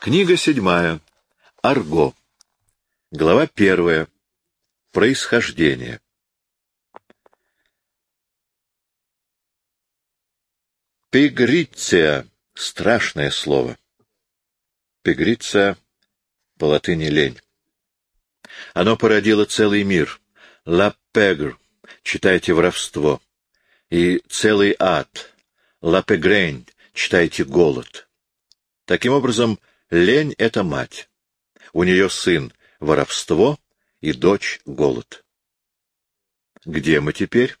Книга седьмая. Арго. Глава первая. Происхождение. Пигриция. Страшное слово. Пигриция по латыни лень. Оно породило целый мир. Ла пегр. Читайте воровство. И целый ад. Ла пегрень. Читайте голод. Таким образом, лень — это мать. У нее сын — воровство и дочь — голод. Где мы теперь?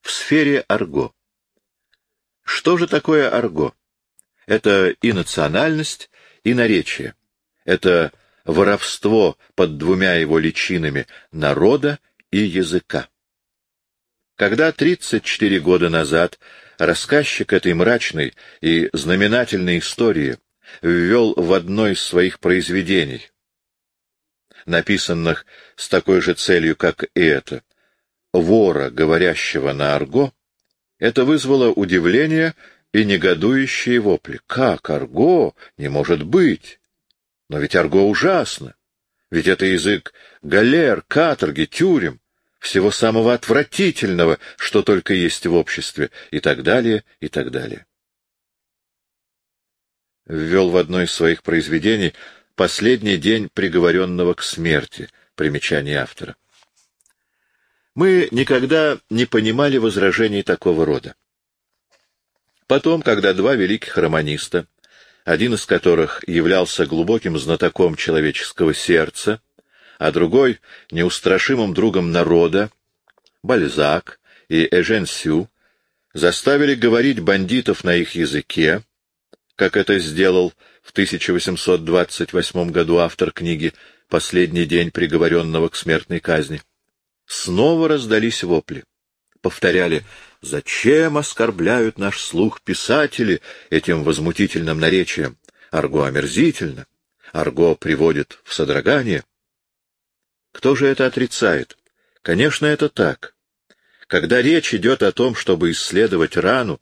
В сфере арго. Что же такое арго? Это и национальность, и наречие. Это воровство под двумя его личинами народа и языка. Когда 34 года назад рассказчик этой мрачной и знаменательной истории ввел в одно из своих произведений, написанных с такой же целью, как и это, вора, говорящего на арго, это вызвало удивление и негодующие вопли. Как арго? Не может быть! Но ведь арго ужасно! Ведь это язык галер, каторги, тюрем, всего самого отвратительного, что только есть в обществе, и так далее, и так далее. Ввел в одно из своих произведений последний день приговоренного к смерти, примечание автора. Мы никогда не понимали возражений такого рода. Потом, когда два великих романиста, один из которых являлся глубоким знатоком человеческого сердца, а другой — неустрашимым другом народа, Бальзак и Эжен Сю, заставили говорить бандитов на их языке, как это сделал в 1828 году автор книги «Последний день приговоренного к смертной казни». Снова раздались вопли. Повторяли, зачем оскорбляют наш слух писатели этим возмутительным наречием? Арго омерзительно. Арго приводит в содрогание. Кто же это отрицает? Конечно, это так. Когда речь идет о том, чтобы исследовать рану,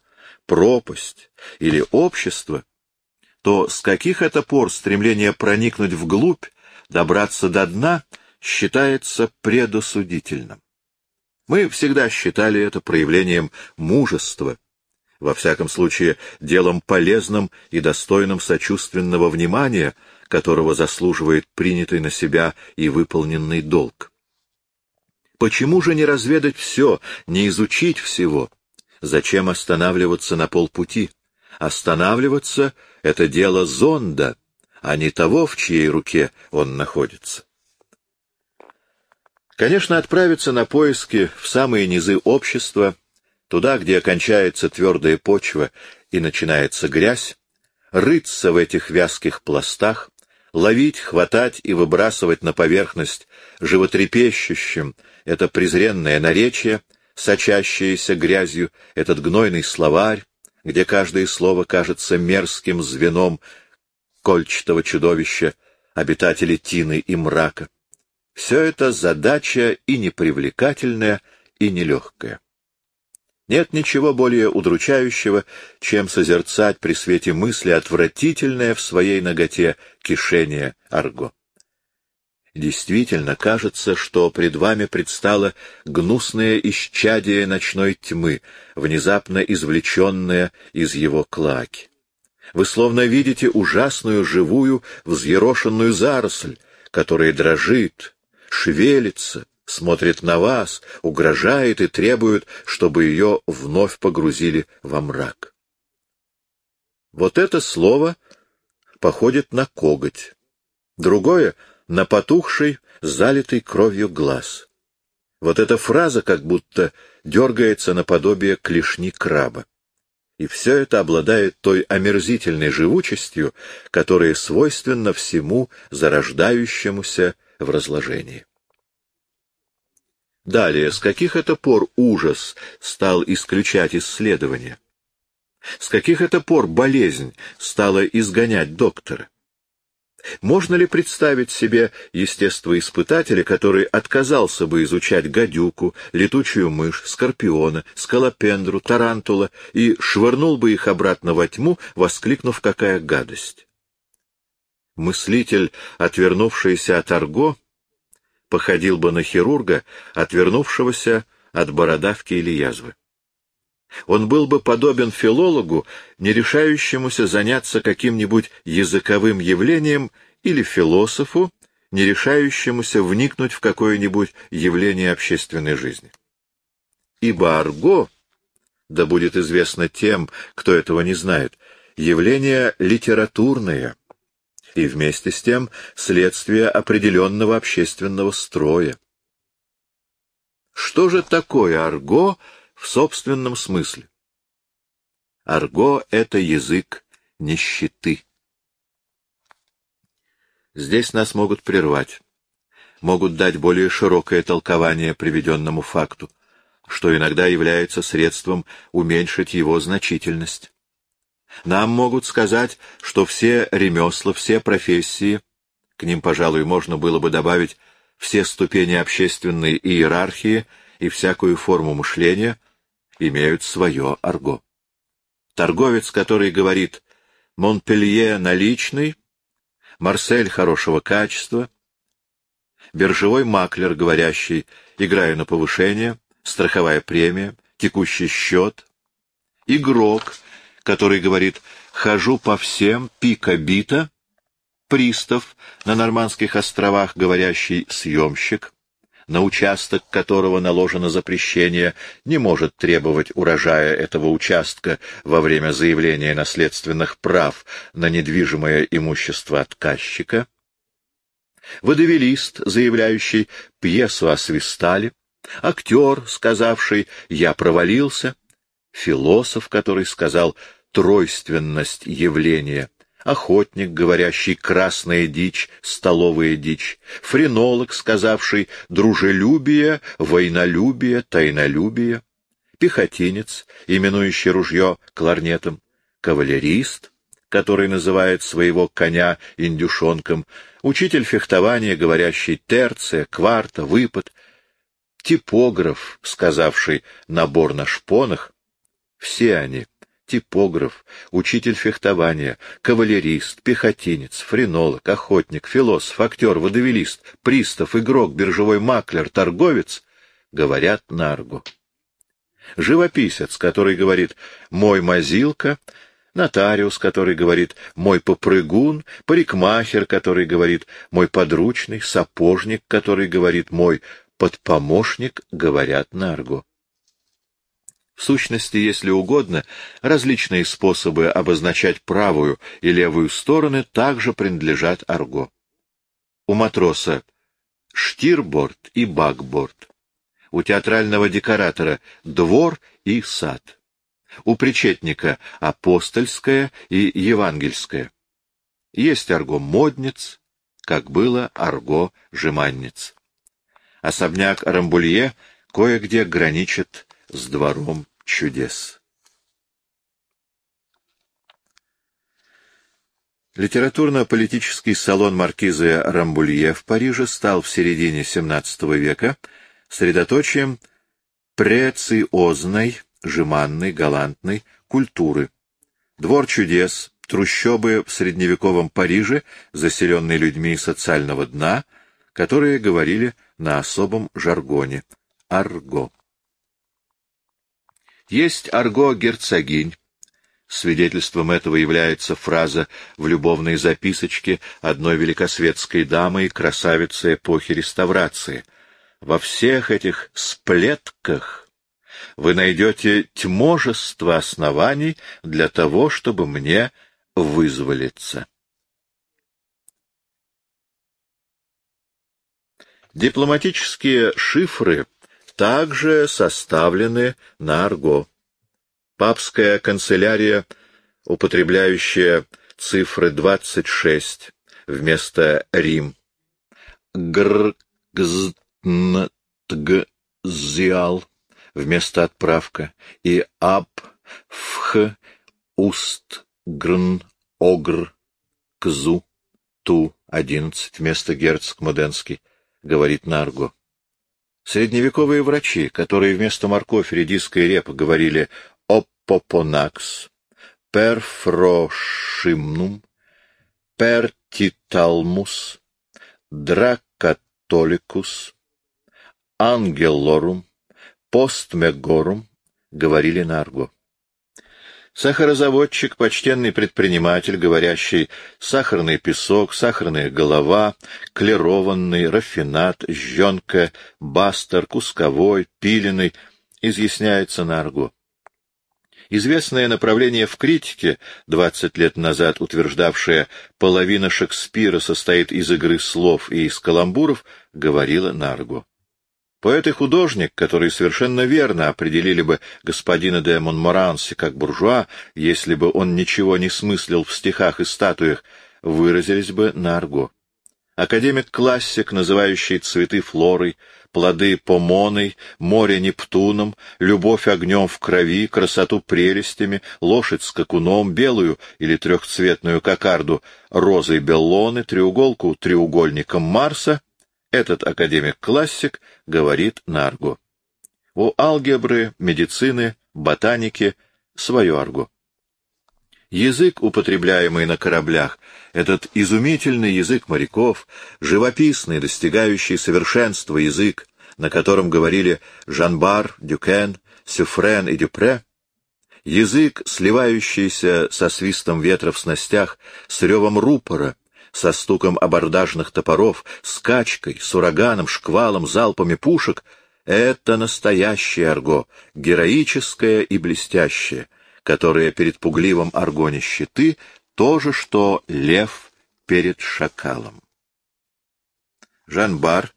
пропасть или общество, то с каких это пор стремление проникнуть вглубь, добраться до дна — считается предосудительным. Мы всегда считали это проявлением мужества, во всяком случае, делом полезным и достойным сочувственного внимания, которого заслуживает принятый на себя и выполненный долг. Почему же не разведать все, не изучить всего? Зачем останавливаться на полпути? Останавливаться — это дело зонда, а не того, в чьей руке он находится. Конечно, отправиться на поиски в самые низы общества, туда, где кончается твердая почва и начинается грязь, рыться в этих вязких пластах, ловить, хватать и выбрасывать на поверхность животрепещущим это презренное наречие, сочащееся грязью, этот гнойный словарь, где каждое слово кажется мерзким звеном кольчатого чудовища, обитателей тины и мрака. Все это задача и непривлекательная, и нелегкая. Нет ничего более удручающего, чем созерцать при свете мысли отвратительное в своей ноготе кишение арго. Действительно, кажется, что пред вами предстало гнусное исчадие ночной тьмы, внезапно извлеченное из его клаки. Вы словно видите ужасную живую взъерошенную заросль, которая дрожит, шевелится, смотрит на вас, угрожает и требует, чтобы ее вновь погрузили во мрак. Вот это слово походит на коготь, другое — на потухший, залитый кровью глаз. Вот эта фраза как будто дергается наподобие клешни краба. И все это обладает той омерзительной живучестью, которая свойственна всему зарождающемуся в разложении. Далее, с каких это пор ужас стал исключать исследования? С каких это пор болезнь стала изгонять доктора? Можно ли представить себе естествоиспытателя, который отказался бы изучать гадюку, летучую мышь, скорпиона, скалопендру, тарантула и швырнул бы их обратно во тьму, воскликнув «какая гадость»? Мыслитель, отвернувшийся от арго, походил бы на хирурга, отвернувшегося от бородавки или язвы. Он был бы подобен филологу, не решающемуся заняться каким-нибудь языковым явлением, или философу, не решающемуся вникнуть в какое-нибудь явление общественной жизни. Ибо арго, да будет известно тем, кто этого не знает, явление литературное и вместе с тем следствие определенного общественного строя. Что же такое арго в собственном смысле? Арго — это язык нищеты. Здесь нас могут прервать, могут дать более широкое толкование приведенному факту, что иногда является средством уменьшить его значительность. Нам могут сказать, что все ремесла, все профессии, к ним, пожалуй, можно было бы добавить все ступени общественной иерархии и всякую форму мышления, имеют свое арго. Торговец, который говорит «Монпелье наличный», «Марсель хорошего качества», биржевой маклер, говорящий «играю на повышение», «страховая премия», «текущий счет», игрок, который говорит «хожу по всем, пика-бита», пристав на Нормандских островах, говорящий «съемщик», на участок которого наложено запрещение, не может требовать урожая этого участка во время заявления наследственных прав на недвижимое имущество отказчика, водовелист, заявляющий «пьесу освистали», актер, сказавший «я провалился», философ, который сказал «тройственность явления», охотник, говорящий «красная дичь», «столовая дичь», френолог, сказавший «дружелюбие», «войнолюбие», «тайнолюбие», пехотинец, именующий ружье кларнетом, кавалерист, который называет своего коня индюшонком, учитель фехтования, говорящий терция, кварта, выпад, типограф, сказавший «набор на шпонах», все они типограф, учитель фехтования, кавалерист, пехотинец, френолог, охотник, философ, актер, водовелист, пристав, игрок, биржевой маклер, торговец говорят на арго. Живописец, который говорит «мой мазилка», нотариус, который говорит «мой попрыгун», парикмахер, который говорит «мой подручный», сапожник, который говорит «мой подпомощник», говорят на арго. В сущности, если угодно, различные способы обозначать правую и левую стороны также принадлежат арго. У матроса штирборд и бакборд. У театрального декоратора двор и сад. У причетника апостольское и евангельское. Есть арго модниц, как было арго жеманниц. Особняк Рамбулье кое-где граничит с двором чудес. Литературно-политический салон маркиза Рамбулье в Париже стал в середине XVII века средоточием прециозной, жеманной, галантной культуры. Двор чудес, трущобы в средневековом Париже, заселенные людьми социального дна, которые говорили на особом жаргоне — арго. Есть арго-герцогинь. Свидетельством этого является фраза в любовной записочке одной великосветской дамы и красавицы эпохи реставрации. Во всех этих сплетках вы найдете тьможество оснований для того, чтобы мне вызволиться. Дипломатические шифры также составлены на арго. Папская канцелярия, употребляющая цифры 26 вместо Рим, гр, вместо отправка и аб, фх, уст, грн, огр, кзу, ту, одиннадцать вместо герцог Моденский, говорит Нарго. Средневековые врачи, которые вместо морковь, редиска и репы говорили «оппопонакс», «перфрошимнум», титалмус, дракатоликус, ангелорум, постмегорум говорили на арго. Сахарозаводчик, почтенный предприниматель, говорящий «сахарный песок», «сахарная голова», «клерованный», «рафинат», «жженка», «бастер», «кусковой», «пиленый» изъясняется на арго. Известное направление в критике, 20 лет назад утверждавшее «половина Шекспира состоит из игры слов и из каламбуров», говорило на арго. Поэт и художник, которые совершенно верно определили бы господина де Монморанси как буржуа, если бы он ничего не смыслил в стихах и статуях, выразились бы на арго. Академик-классик, называющий цветы флорой, плоды помоной, море Нептуном, любовь огнем в крови, красоту прелестями, лошадь скакуном, белую или трехцветную кокарду розой Беллоны, треуголку треугольником Марса — этот академик-классик говорит на арго. У алгебры, медицины, ботаники свое арго. Язык, употребляемый на кораблях, этот изумительный язык моряков, живописный, достигающий совершенства язык, на котором говорили Жан Бар, Дюкен, Сюфрен и Дюперре, язык, сливающийся со свистом ветра в снастях, с ревом рупора, со стуком абордажных топоров, скачкой, с ураганом, шквалом, залпами пушек — это настоящее арго, героическое и блестящее, которое перед пугливым аргоне щиты — то же, что лев перед шакалом. Жан Бар,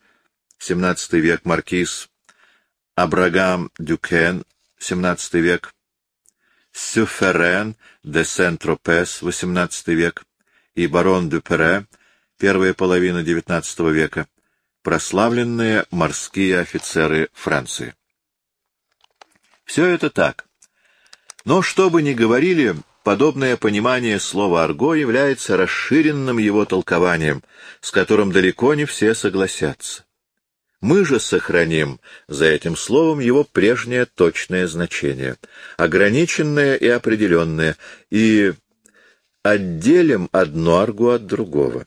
XVII век, маркиз, Абрагам Дюкен, XVII век, Сюферен де Сент-Тропес, XVIII век, и барон де Пере, первая половина XIX века, прославленные морские офицеры Франции. Все это так. Но что бы ни говорили, подобное понимание слова «арго» является расширенным его толкованием, с которым далеко не все согласятся. Мы же сохраним за этим словом его прежнее точное значение, ограниченное и определенное, и отделим одно арго от другого.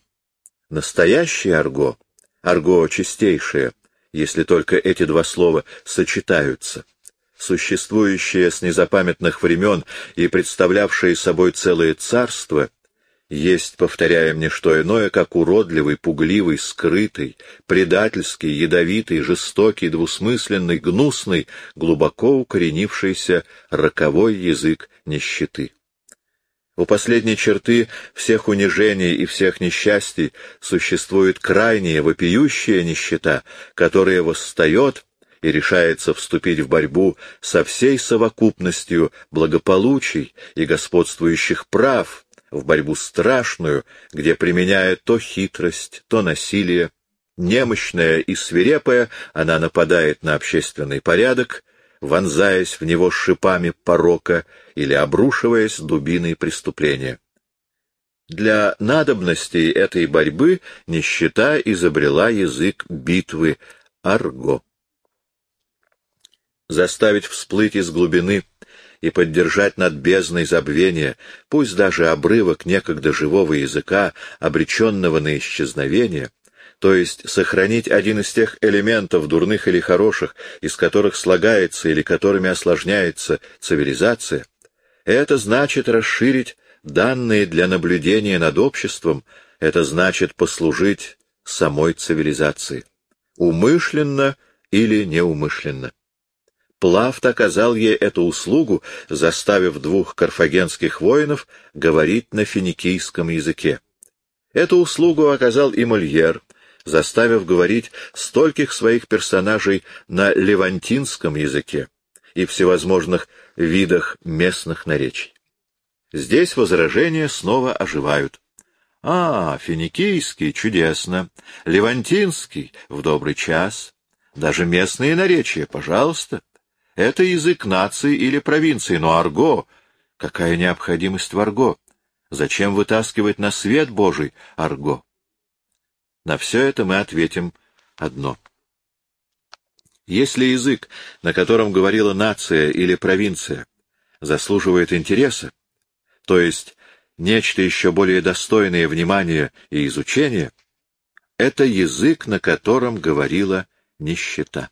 Настоящее арго, арго чистейшее, если только эти два слова сочетаются, существующее с незапамятных времен и представлявшее собой целое царство, есть, повторяем, не что иное, как уродливый, пугливый, скрытый, предательский, ядовитый, жестокий, двусмысленный, гнусный, глубоко укоренившийся роковой язык нищеты. У последней черты всех унижений и всех несчастий существует крайняя, вопиющая нищета, которая восстает и решается вступить в борьбу со всей совокупностью благополучий и господствующих прав, в борьбу страшную, где, применяя то хитрость, то насилие, немощная и свирепая, она нападает на общественный порядок, вонзаясь в него шипами порока или обрушиваясь дубиной преступления. Для надобностей этой борьбы нищета изобрела язык битвы арго. Заставить всплыть из глубины и поддержать над бездной забвения, пусть даже обрывок некогда живого языка, обреченного на исчезновение, то есть сохранить один из тех элементов, дурных или хороших, из которых слагается или которыми осложняется цивилизация, это значит расширить данные для наблюдения над обществом, это значит послужить самой цивилизации, умышленно или неумышленно. Плафт оказал ей эту услугу, заставив двух карфагенских воинов говорить на финикийском языке. Эту услугу оказал и Мольер, заставив говорить стольких своих персонажей на левантинском языке и всевозможных видах местных наречий. Здесь возражения снова оживают. А, финикийский — чудесно, левантинский — в добрый час, даже местные наречия, пожалуйста. Это язык нации или провинции, но арго... Какая необходимость в арго? Зачем вытаскивать на свет Божий арго? На все это мы ответим одно. Если язык, на котором говорила нация или провинция, заслуживает интереса, то есть нечто еще более достойное внимания и изучения, это язык, на котором говорила нищета.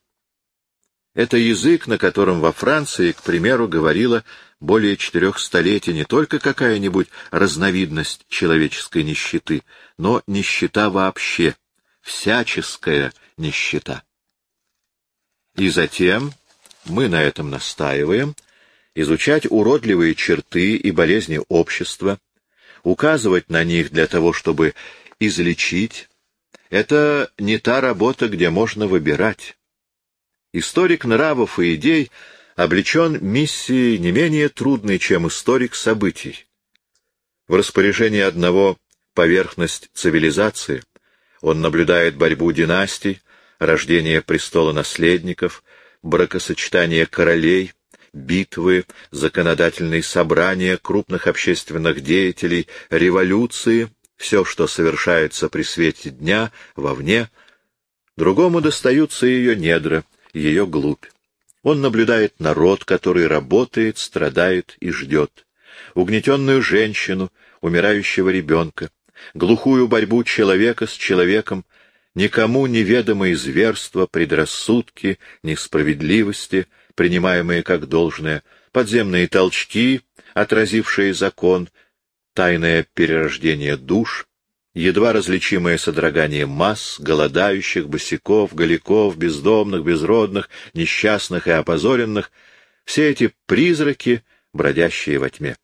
Это язык, на котором во Франции, к примеру, говорила более четырех столетий не только какая-нибудь разновидность человеческой нищеты, но нищета вообще, всяческая нищета. И затем, мы на этом настаиваем, изучать уродливые черты и болезни общества, указывать на них для того, чтобы излечить, это не та работа, где можно выбирать. Историк нравов и идей облечен миссией не менее трудной, чем историк событий. В распоряжении одного поверхность цивилизации он наблюдает борьбу династий, рождение престола наследников, бракосочетание королей, битвы, законодательные собрания крупных общественных деятелей, революции, все, что совершается при свете дня, вовне, другому достаются ее недра, ее глубь. Он наблюдает народ, который работает, страдает и ждет, угнетенную женщину, умирающего ребенка, глухую борьбу человека с человеком, никому неведомые зверства, предрассудки, несправедливости, принимаемые как должное, подземные толчки, отразившие закон, тайное перерождение душ, едва различимое содрогание масс, голодающих, босиков, голиков, бездомных, безродных, несчастных и опозоренных, все эти призраки, бродящие во тьме.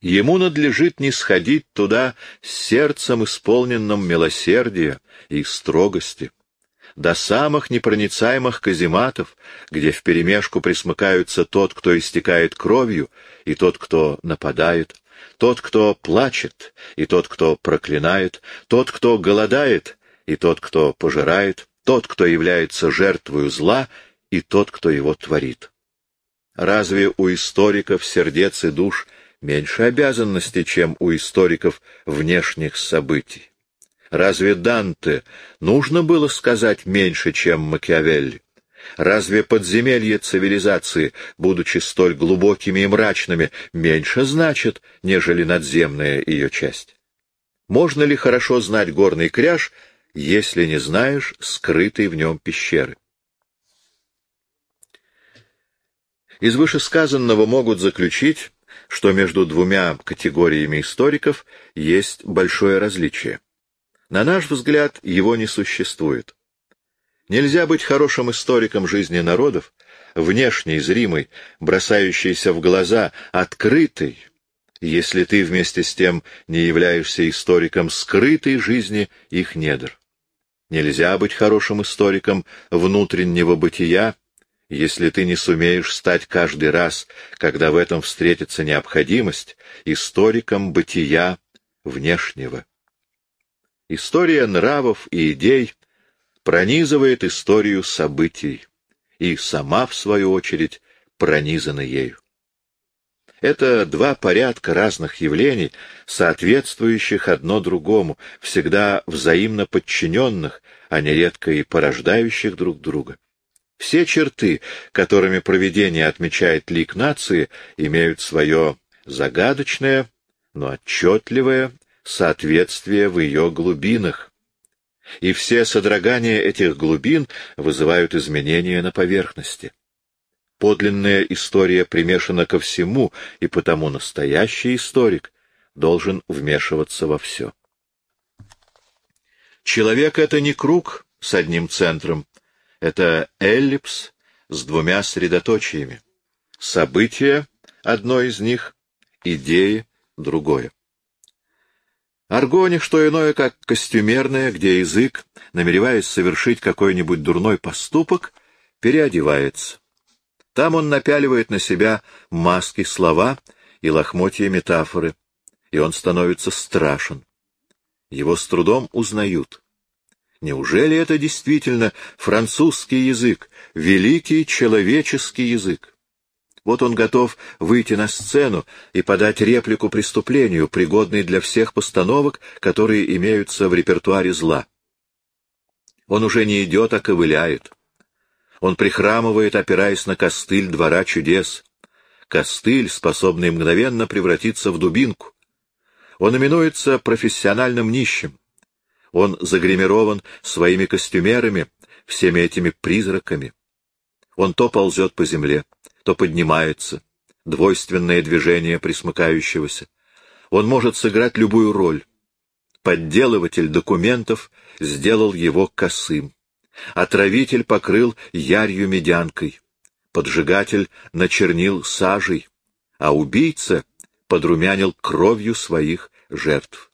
Ему надлежит не сходить туда с сердцем, исполненным милосердия и строгости, до самых непроницаемых казематов, где вперемешку присмыкаются тот, кто истекает кровью, и тот, кто нападает, тот, кто плачет, и тот, кто проклинает, тот, кто голодает, и тот, кто пожирает, тот, кто является жертвою зла, и тот, кто его творит. Разве у историков сердец и душ — меньше обязанностей, чем у историков внешних событий. Разве Данте нужно было сказать меньше, чем Макиавелли? Разве подземелья цивилизации, будучи столь глубокими и мрачными, меньше значит, нежели надземная ее часть? Можно ли хорошо знать горный кряж, если не знаешь скрытой в нем пещеры? Из вышесказанного могут заключить, что между двумя категориями историков есть большое различие. На наш взгляд, его не существует. Нельзя быть хорошим историком жизни народов, внешней, зримой, бросающейся в глаза, открытой, если ты вместе с тем не являешься историком скрытой жизни их недр. Нельзя быть хорошим историком внутреннего бытия, если ты не сумеешь стать каждый раз, когда в этом встретится необходимость, историком бытия внешнего. История нравов и идей пронизывает историю событий и сама, в свою очередь, пронизана ею. Это два порядка разных явлений, соответствующих одно другому, всегда взаимно подчиненных, а нередко и порождающих друг друга. Все черты, которыми проведение отмечает лик нации, имеют свое загадочное, но отчетливое соответствие в ее глубинах. И все содрогания этих глубин вызывают изменения на поверхности. Подлинная история примешана ко всему, и потому настоящий историк должен вмешиваться во все. Человек — это не круг с одним центром, это эллипс с двумя средоточиями. Событие — одно из них, идеи — другое. Арго — не что иное, как костюмерное, где язык, намереваясь совершить какой-нибудь дурной поступок, переодевается. Там он напяливает на себя маски слова и лохмотья метафоры, и он становится страшен. Его с трудом узнают. Неужели это действительно французский язык, великий человеческий язык? Вот он готов выйти на сцену и подать реплику преступлению, пригодной для всех постановок, которые имеются в репертуаре зла. Он уже не идет, а ковыляет. Он прихрамывает, опираясь на костыль двора чудес. Костыль, способный мгновенно превратиться в дубинку. Он именуется профессиональным нищим. Он загримирован своими костюмерами, всеми этими призраками. Он то ползет по земле, то поднимается, двойственное движение присмыкающегося. Он может сыграть любую роль. Подделыватель документов сделал его косым. Отравитель покрыл ярью медянкой. Поджигатель начернил сажей, а убийца подрумянил кровью своих жертв.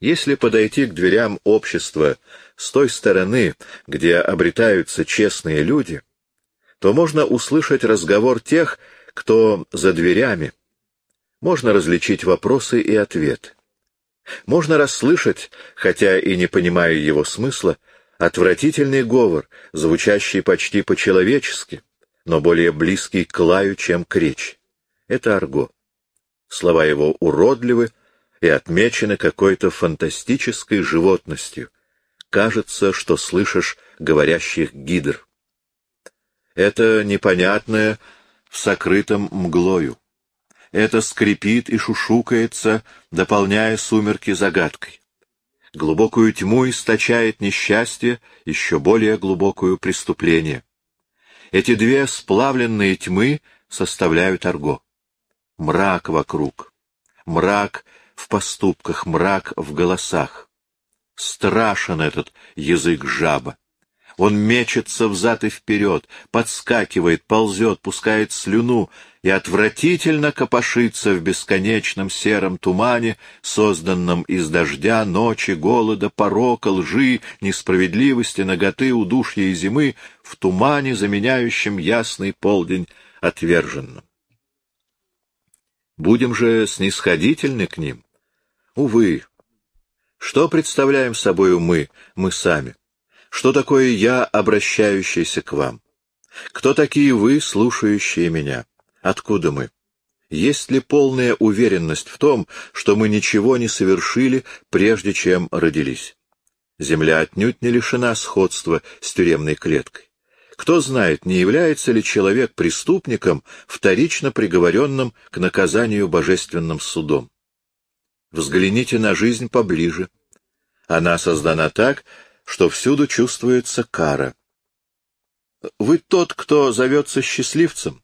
Если подойти к дверям общества с той стороны, где обретаются честные люди, то можно услышать разговор тех, кто за дверями. Можно различить вопросы и ответы. Можно расслышать, хотя и не понимая его смысла, отвратительный говор, звучащий почти по-человечески, но более близкий к лаю, чем к речи. Это арго. Слова его уродливы, и отмечены какой-то фантастической животностью. Кажется, что слышишь говорящих гидр. Это непонятное в сокрытом мглою. Это скрипит и шушукается, дополняя сумерки загадкой. Глубокую тьму источает несчастье, еще более глубокую преступление. Эти две сплавленные тьмы составляют арго. Мрак вокруг. Мрак в поступках, мрак в голосах. Страшен этот язык жаба. Он мечется взад и вперед, подскакивает, ползет, пускает слюну и отвратительно копошится в бесконечном сером тумане, созданном из дождя, ночи, голода, порока, лжи, несправедливости, наготы, удушья и зимы, в тумане, заменяющем ясный полдень отверженным. Будем же снисходительны к ним. Увы, что представляем собою мы, мы сами? Что такое я, обращающийся к вам? Кто такие вы, слушающие меня? Откуда мы? Есть ли полная уверенность в том, что мы ничего не совершили, прежде чем родились? Земля отнюдь не лишена сходства с тюремной клеткой. Кто знает, не является ли человек преступником, вторично приговоренным к наказанию божественным судом? Взгляните на жизнь поближе. Она создана так, что всюду чувствуется кара. Вы тот, кто зовется счастливцем?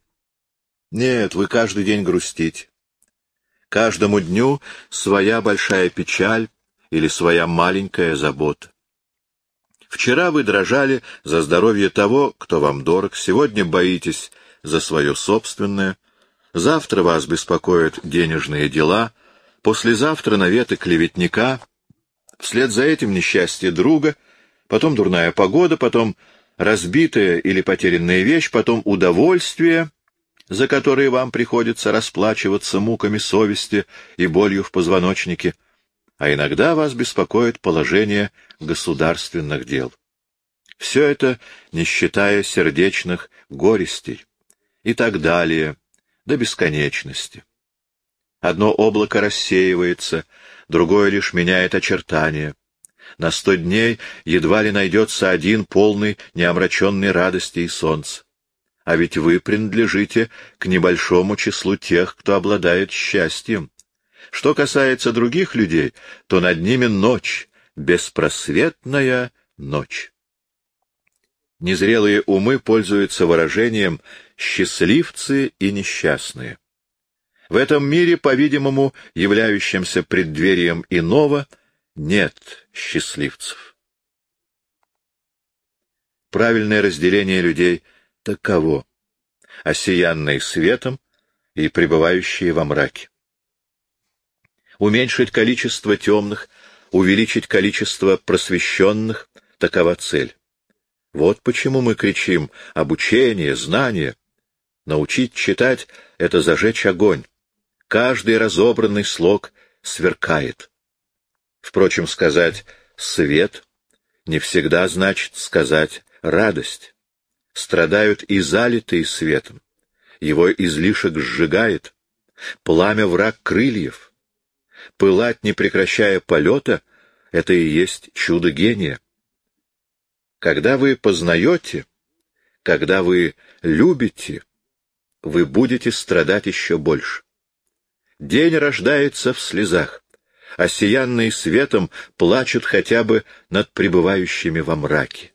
Нет, вы каждый день грустите. Каждому дню своя большая печаль или своя маленькая забота. Вчера вы дрожали за здоровье того, кто вам дорог, сегодня боитесь за свое собственное, завтра вас беспокоят денежные дела, послезавтра наветы клеветника, вслед за этим несчастье друга, потом дурная погода, потом разбитая или потерянная вещь, потом удовольствие, за которые вам приходится расплачиваться муками совести и болью в позвоночнике, а иногда вас беспокоит положение государственных дел. Все это, не считая сердечных горестей, и так далее, до бесконечности. Одно облако рассеивается, другое лишь меняет очертания. На сто дней едва ли найдется один полный, неомраченный радости и солнца. А ведь вы принадлежите к небольшому числу тех, кто обладает счастьем. Что касается других людей, то над ними ночь, беспросветная ночь. Незрелые умы пользуются выражением «счастливцы и несчастные». В этом мире, по-видимому, являющемся преддверием иного, нет счастливцев. Правильное разделение людей таково — осиянные светом и пребывающие во мраке. Уменьшить количество темных, увеличить количество просвещенных — такова цель. Вот почему мы кричим «обучение, знание». Научить читать — это зажечь огонь каждый разобранный слог сверкает. Впрочем, сказать «свет» не всегда значит сказать «радость». Страдают и залитые светом. Его излишек сжигает. Пламя враг крыльев. Пылать, не прекращая полета, — это и есть чудо гения. Когда вы познаете, когда вы любите, вы будете страдать еще больше. День рождается в слезах, осиянные светом плачут хотя бы над пребывающими во мраке.